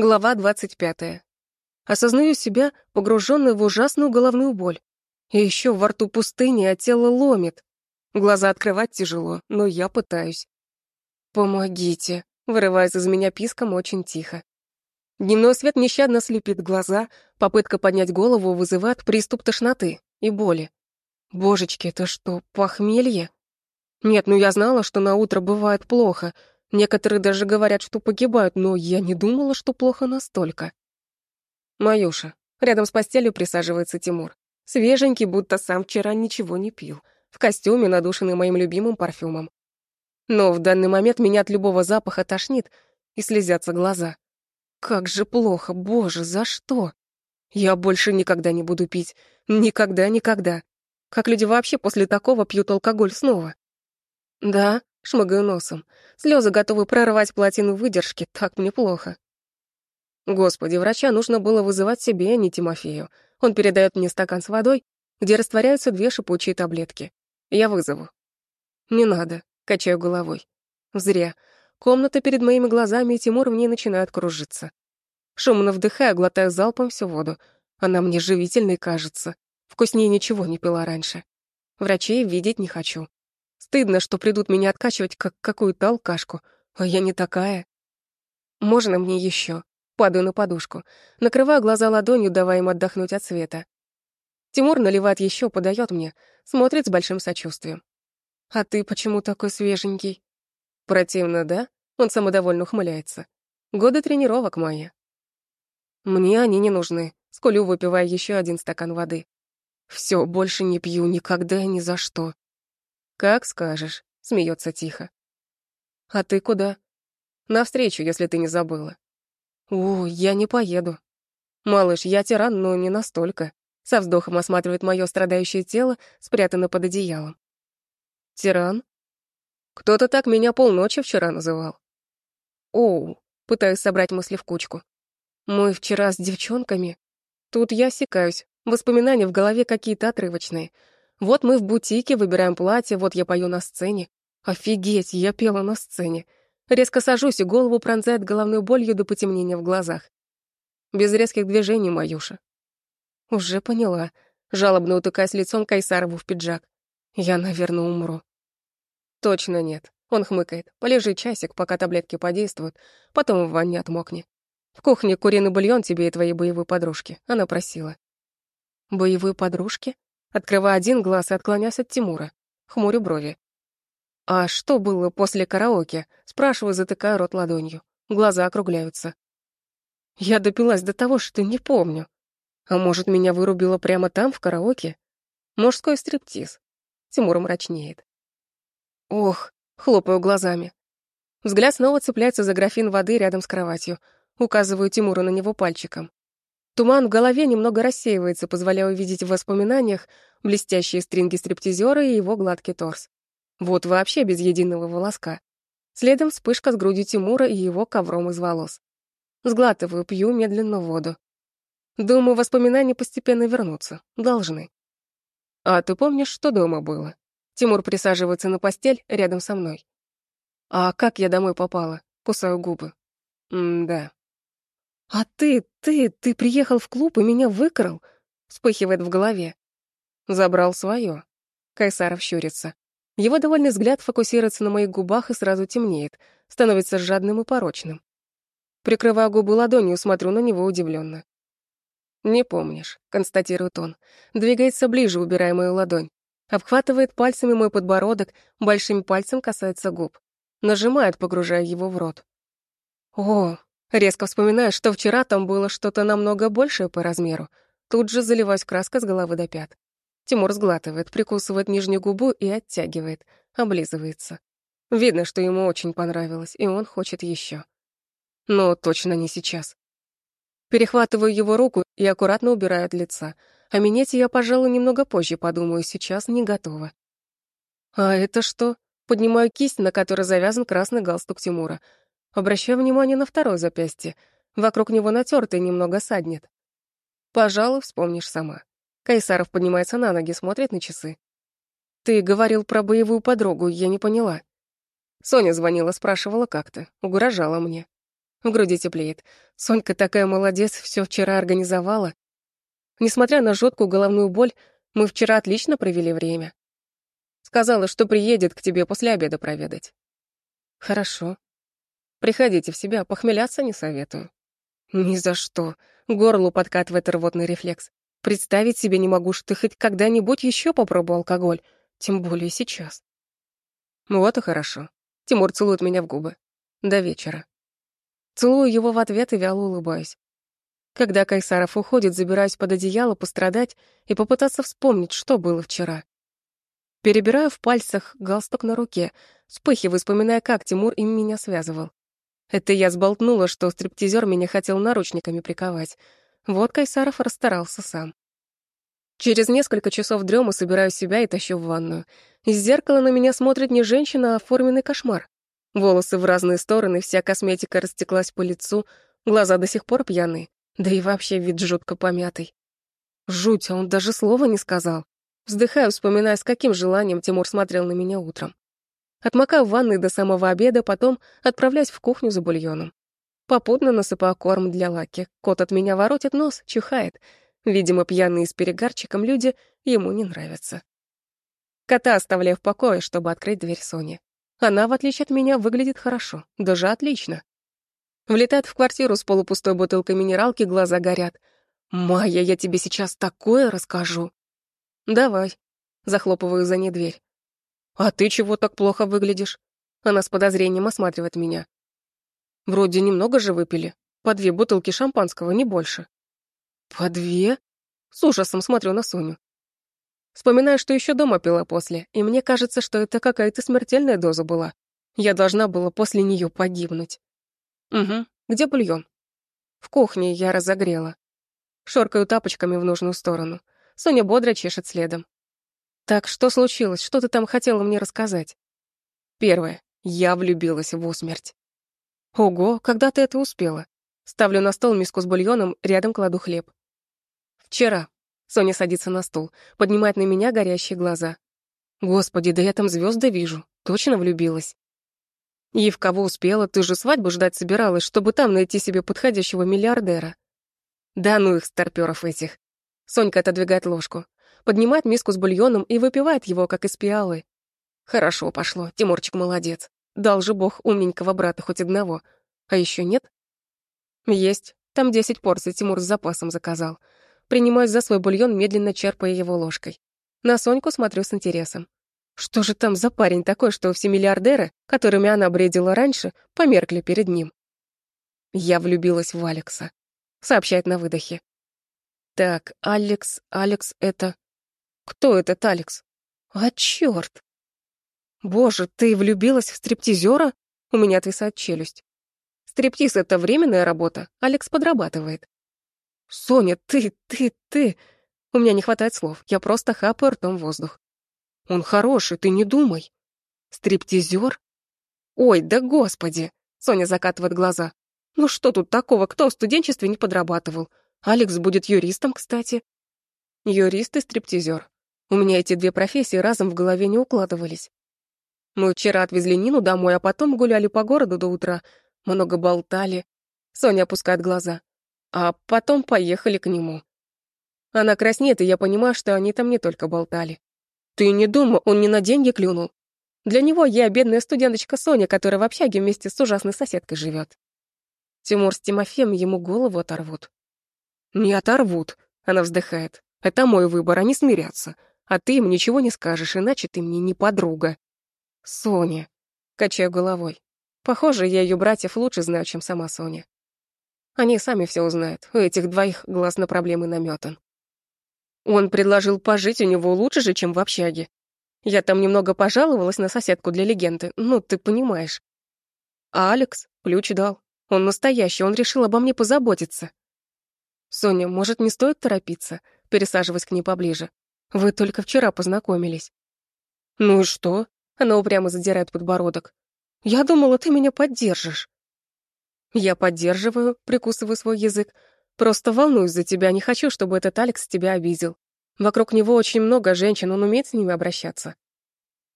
Глава 25. Осознаю себя, погруженной в ужасную головную боль. И еще во рту пустыни, а тело ломит. Глаза открывать тяжело, но я пытаюсь. «Помогите», — вырывается из меня писком очень тихо. Дневной свет нещадно слепит глаза, попытка поднять голову вызывает приступ тошноты и боли. Божечки, это что, похмелье? Нет, ну я знала, что на утро бывает плохо. Некоторые даже говорят, что погибают, но я не думала, что плохо настолько. Маюша. Рядом с постелью присаживается Тимур. Свеженький, будто сам вчера ничего не пил. В костюме, надушенный моим любимым парфюмом. Но в данный момент меня от любого запаха тошнит и слезятся глаза. Как же плохо, боже, за что? Я больше никогда не буду пить. Никогда, никогда. Как люди вообще после такого пьют алкоголь снова? Да, шмыгаю носом. Слезы готовы прорвать плотину выдержки, так мне плохо. Господи, врача нужно было вызывать себе, а не Тимофею. Он передает мне стакан с водой, где растворяются две шипучие таблетки. Я вызову. Не надо, качаю головой. Зря. Комната перед моими глазами, и Тимур в ней начинает кружиться. Шумно вдыхаю, глотаю залпом всю воду. Она мне живительной кажется. Вкуснее ничего не пила раньше. Врачей видеть не хочу. Стыдно, что придут меня откачивать, как какую-то алкашку. А я не такая. Можно мне еще? Падаю на подушку. Накрываю глаза ладонью, давая им отдохнуть от света. Тимур наливает еще, подает мне. Смотрит с большим сочувствием. «А ты почему такой свеженький?» «Противно, да?» Он самодовольно ухмыляется. «Годы тренировок, мои. «Мне они не нужны», — скулю, выпивая еще один стакан воды. Все, больше не пью никогда ни за что. Как скажешь, смеется тихо. А ты куда? Навстречу, если ты не забыла. О, я не поеду. Малыш, я тиран, но не настолько. Со вздохом осматривает мое страдающее тело, спрятанное под одеялом. Тиран? Кто-то так меня полночи вчера называл. Оу, пытаюсь собрать мысли в кучку. Мы вчера с девчонками. Тут я осекаюсь, Воспоминания в голове какие-то отрывочные. Вот мы в бутике, выбираем платье, вот я пою на сцене. Офигеть, я пела на сцене. Резко сажусь, и голову пронзает головной болью до потемнения в глазах. Без резких движений, Маюша. Уже поняла. Жалобно утыкаясь лицом Кайсарову в пиджак. Я, наверное, умру. Точно нет. Он хмыкает. Полежи часик, пока таблетки подействуют, потом в ванне отмокни. В кухне куриный бульон тебе и твоей боевой подружке. Она просила. Боевые подружки? Открывая один глаз и отклоняясь от Тимура. Хмурю брови. «А что было после караоке?» Спрашиваю, затыкая рот ладонью. Глаза округляются. Я допилась до того, что не помню. А может, меня вырубило прямо там, в караоке? Мужской стриптиз. Тимур мрачнеет. Ох, хлопаю глазами. Взгляд снова цепляется за графин воды рядом с кроватью. Указываю Тимуру на него пальчиком. Туман в голове немного рассеивается, позволяя увидеть в воспоминаниях блестящие стринги стриптизера и его гладкий торс. Вот вообще без единого волоска. Следом вспышка с грудью Тимура и его ковром из волос. Сглатываю, пью медленно воду. Думаю, воспоминания постепенно вернутся. Должны. А ты помнишь, что дома было? Тимур присаживается на постель рядом со мной. А как я домой попала? Кусаю губы. М-да. «А ты, ты, ты приехал в клуб и меня выкрал?» Вспыхивает в голове. Забрал свое. Кайсаров щурится. Его довольный взгляд фокусируется на моих губах и сразу темнеет, становится жадным и порочным. Прикрывая губы ладонью, смотрю на него удивленно. «Не помнишь», — констатирует он. Двигается ближе, убирая мою ладонь. Обхватывает пальцами мой подбородок, большим пальцем касается губ. Нажимает, погружая его в рот. «О, Резко вспоминаю, что вчера там было что-то намного большее по размеру. Тут же заливаюсь краска с головы до пят. Тимур сглатывает, прикусывает нижнюю губу и оттягивает, облизывается. Видно, что ему очень понравилось, и он хочет еще. Но точно не сейчас. Перехватываю его руку и аккуратно убираю от лица. А минете я, пожалуй, немного позже подумаю, сейчас не готова. А это что? Поднимаю кисть, на которой завязан красный галстук Тимура — Обращаю внимание на второе запястье. Вокруг него натертый, немного саднет. Пожалуй, вспомнишь сама. Кайсаров поднимается на ноги, смотрит на часы. Ты говорил про боевую подругу, я не поняла. Соня звонила, спрашивала, как ты. Угрожала мне. В груди теплеет. Сонька такая молодец, все вчера организовала. Несмотря на жуткую головную боль, мы вчера отлично провели время. Сказала, что приедет к тебе после обеда проведать. Хорошо. Приходите в себя, похмеляться не советую. Ни за что. Горлу подкатывает рвотный рефлекс. Представить себе не могу, что ты хоть когда-нибудь еще попробовал алкоголь, тем более сейчас. Вот и хорошо. Тимур целует меня в губы. До вечера. Целую его в ответ и вяло улыбаюсь. Когда Кайсаров уходит, забираюсь под одеяло пострадать и попытаться вспомнить, что было вчера. Перебираю в пальцах галстук на руке, вспыхиваю, вспоминая, как Тимур им меня связывал. Это я сболтнула, что стриптизер меня хотел наручниками приковать. Вот Кайсаров расстарался сам. Через несколько часов дрёмы собираю себя и тащу в ванную. Из зеркала на меня смотрит не женщина, а оформленный кошмар. Волосы в разные стороны, вся косметика растеклась по лицу, глаза до сих пор пьяные, да и вообще вид жутко помятый. Жуть, а он даже слова не сказал. Вздыхаю, вспоминая, с каким желанием Тимур смотрел на меня утром. Отмокаю в ванной до самого обеда, потом отправляюсь в кухню за бульоном. Попутно насыпаю корм для Лаки. Кот от меня воротит нос, чихает. Видимо, пьяные с перегарчиком люди ему не нравятся. Кота оставляю в покое, чтобы открыть дверь Сони. Она, в отличие от меня, выглядит хорошо, даже отлично. Влетает в квартиру с полупустой бутылкой минералки, глаза горят. «Майя, я тебе сейчас такое расскажу!» «Давай», — захлопываю за ней дверь. «А ты чего так плохо выглядишь?» Она с подозрением осматривает меня. «Вроде немного же выпили. По две бутылки шампанского, не больше». «По две?» С ужасом смотрю на Соню. Вспоминаю, что еще дома пила после, и мне кажется, что это какая-то смертельная доза была. Я должна была после нее погибнуть. Угу. Где бульон? В кухне я разогрела. Шоркаю тапочками в нужную сторону. Соня бодро чешет следом. Так что случилось? Что ты там хотела мне рассказать? Первое. Я влюбилась в усмерть. Ого, когда ты это успела? Ставлю на стол миску с бульоном, рядом кладу хлеб. Вчера. Соня садится на стул, поднимает на меня горящие глаза. Господи, да я там звезды вижу. Точно влюбилась. И в кого успела? Ты же свадьбу ждать собиралась, чтобы там найти себе подходящего миллиардера. Да ну их старпёров этих. Сонька отодвигает ложку, поднимает миску с бульоном и выпивает его, как из пиалы. Хорошо пошло, Тимурчик молодец. Дал же бог умненького брата хоть одного. А еще нет? Есть. Там десять порций Тимур с запасом заказал. Принимаюсь за свой бульон, медленно черпая его ложкой. На Соньку смотрю с интересом. Что же там за парень такой, что все миллиардеры, которыми она бредила раньше, померкли перед ним? Я влюбилась в Алекса, сообщает на выдохе. Так, Алекс, Алекс это... Кто этот Алекс? А, чёрт! Боже, ты влюбилась в стриптизера? У меня отвисает челюсть. Стриптиз — это временная работа, Алекс подрабатывает. Соня, ты, ты, ты... У меня не хватает слов, я просто хапаю ртом воздух. Он хороший, ты не думай. Стриптизер? Ой, да господи! Соня закатывает глаза. Ну что тут такого, кто в студенчестве не подрабатывал? Алекс будет юристом, кстати. Юрист и стриптизер. У меня эти две профессии разом в голове не укладывались. Мы вчера отвезли Нину домой, а потом гуляли по городу до утра, много болтали. Соня опускает глаза. А потом поехали к нему. Она краснеет, и я понимаю, что они там не только болтали. Ты не думай, он не на деньги клюнул. Для него я бедная студенточка Соня, которая в общаге вместе с ужасной соседкой живет. Тимур с Тимофеем ему голову оторвут. «Не оторвут», — она вздыхает. «Это мой выбор, они смирятся. А ты им ничего не скажешь, иначе ты мне не подруга». «Соня», — качаю головой. Похоже, я ее братьев лучше знаю, чем сама Соня. Они сами все узнают, у этих двоих глаз на проблемы наметан. Он предложил пожить у него лучше же, чем в общаге. Я там немного пожаловалась на соседку для легенды, ну, ты понимаешь. А Алекс ключ дал. Он настоящий, он решил обо мне позаботиться. «Соня, может, не стоит торопиться?» Пересаживаясь к ней поближе. «Вы только вчера познакомились». «Ну и что?» Она упрямо задирает подбородок. «Я думала, ты меня поддержишь». «Я поддерживаю», прикусываю свой язык. «Просто волнуюсь за тебя, не хочу, чтобы этот Алекс тебя обидел. Вокруг него очень много женщин, он умеет с ними обращаться».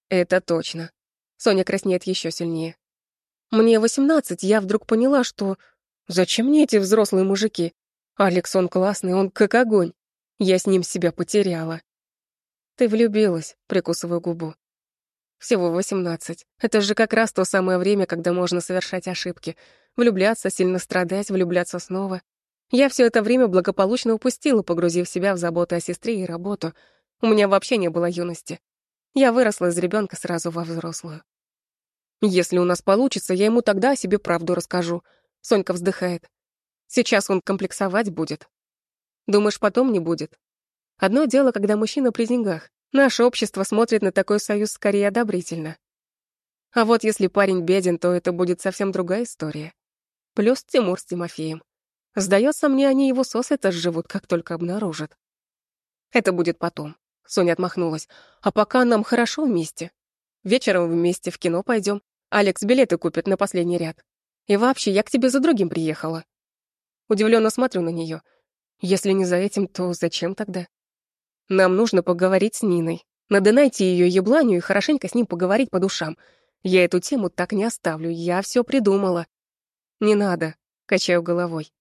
«Это точно». Соня краснеет еще сильнее. «Мне восемнадцать, я вдруг поняла, что Зачем мне эти взрослые мужики? Алекс, он классный, он как огонь. Я с ним себя потеряла. Ты влюбилась, прикусываю губу. Всего восемнадцать. Это же как раз то самое время, когда можно совершать ошибки. Влюбляться, сильно страдать, влюбляться снова. Я все это время благополучно упустила, погрузив себя в заботы о сестре и работу. У меня вообще не было юности. Я выросла из ребенка сразу во взрослую. Если у нас получится, я ему тогда о себе правду расскажу. Сонька вздыхает. Сейчас он комплексовать будет. Думаешь, потом не будет? Одно дело, когда мужчина при деньгах. Наше общество смотрит на такой союз скорее одобрительно. А вот если парень беден, то это будет совсем другая история. Плюс Тимур с Тимофеем. Сдается мне, они его с это живут, как только обнаружат. Это будет потом. Соня отмахнулась. А пока нам хорошо вместе. Вечером вместе в кино пойдем. Алекс билеты купит на последний ряд. И вообще, я к тебе за другим приехала. Удивленно смотрю на нее. Если не за этим, то зачем тогда? Нам нужно поговорить с Ниной. Надо найти ее ебланию и хорошенько с ним поговорить по душам. Я эту тему так не оставлю, я все придумала. Не надо, качаю головой.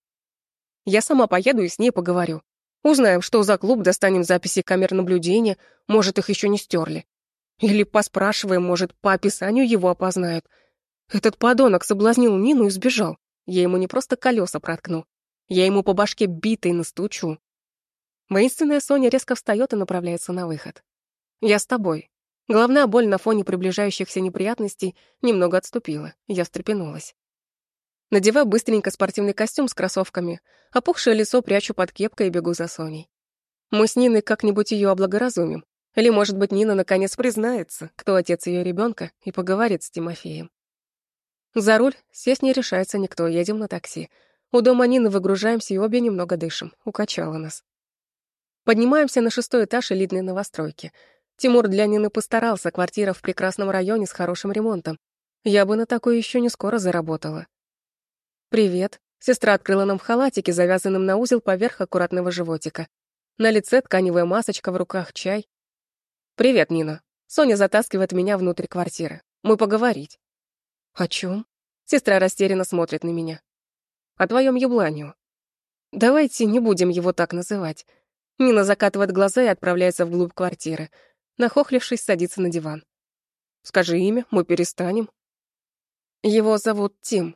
Я сама поеду и с ней поговорю. Узнаем, что за клуб, достанем записи камер наблюдения, может, их еще не стерли. Или поспрашиваем, может, по описанию его опознают. Этот подонок соблазнил Нину и сбежал. Я ему не просто колеса проткну. Я ему по башке битой настучу. Воинственная Соня резко встает и направляется на выход. «Я с тобой». Головная боль на фоне приближающихся неприятностей немного отступила. Я встрепенулась. Надеваю быстренько спортивный костюм с кроссовками, опухшее лицо прячу под кепкой и бегу за Соней. Мы с Ниной как-нибудь ее облагоразумим. Или, может быть, Нина наконец признается, кто отец ее ребенка, и поговорит с Тимофеем. За руль сесть не решается никто, едем на такси. У дома Нины выгружаемся и обе немного дышим. Укачало нас. Поднимаемся на шестой этаж элитной новостройки. Тимур для Нины постарался, квартира в прекрасном районе с хорошим ремонтом. Я бы на такой еще не скоро заработала. «Привет». Сестра открыла нам халатики, завязанным на узел поверх аккуратного животика. На лице тканевая масочка, в руках чай. «Привет, Нина». Соня затаскивает меня внутрь квартиры. «Мы поговорить». «О чем? Сестра растерянно смотрит на меня. «О твоем ебланию». «Давайте не будем его так называть». Нина закатывает глаза и отправляется вглубь квартиры. Нахохлившись, садится на диван. «Скажи имя, мы перестанем». Его зовут Тим.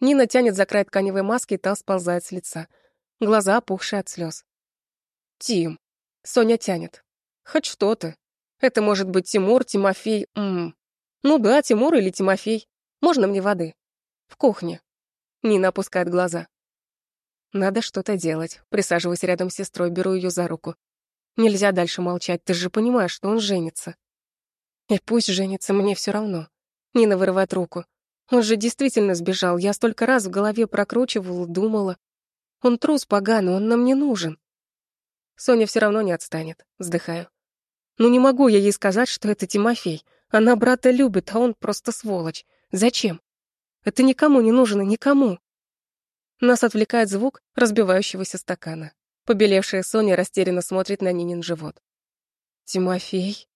Нина тянет за край тканевой маски, и та сползает с лица. Глаза опухшие от слез. «Тим». Соня тянет. «Хоть что-то. Это может быть Тимур, Тимофей, м Ну да, Тимур или Тимофей. Можно мне воды?» «В кухне». Нина опускает глаза. «Надо что-то делать». Присаживаюсь рядом с сестрой, беру ее за руку. «Нельзя дальше молчать, ты же понимаешь, что он женится». «И пусть женится, мне все равно». Нина вырывает руку. Он же действительно сбежал. Я столько раз в голове прокручивала, думала. Он трус поганый, он нам не нужен. Соня все равно не отстанет. Вздыхаю. Ну не могу я ей сказать, что это Тимофей. Она брата любит, а он просто сволочь. Зачем? Это никому не нужно, никому. Нас отвлекает звук разбивающегося стакана. Побелевшая Соня растерянно смотрит на Нинин живот. «Тимофей?»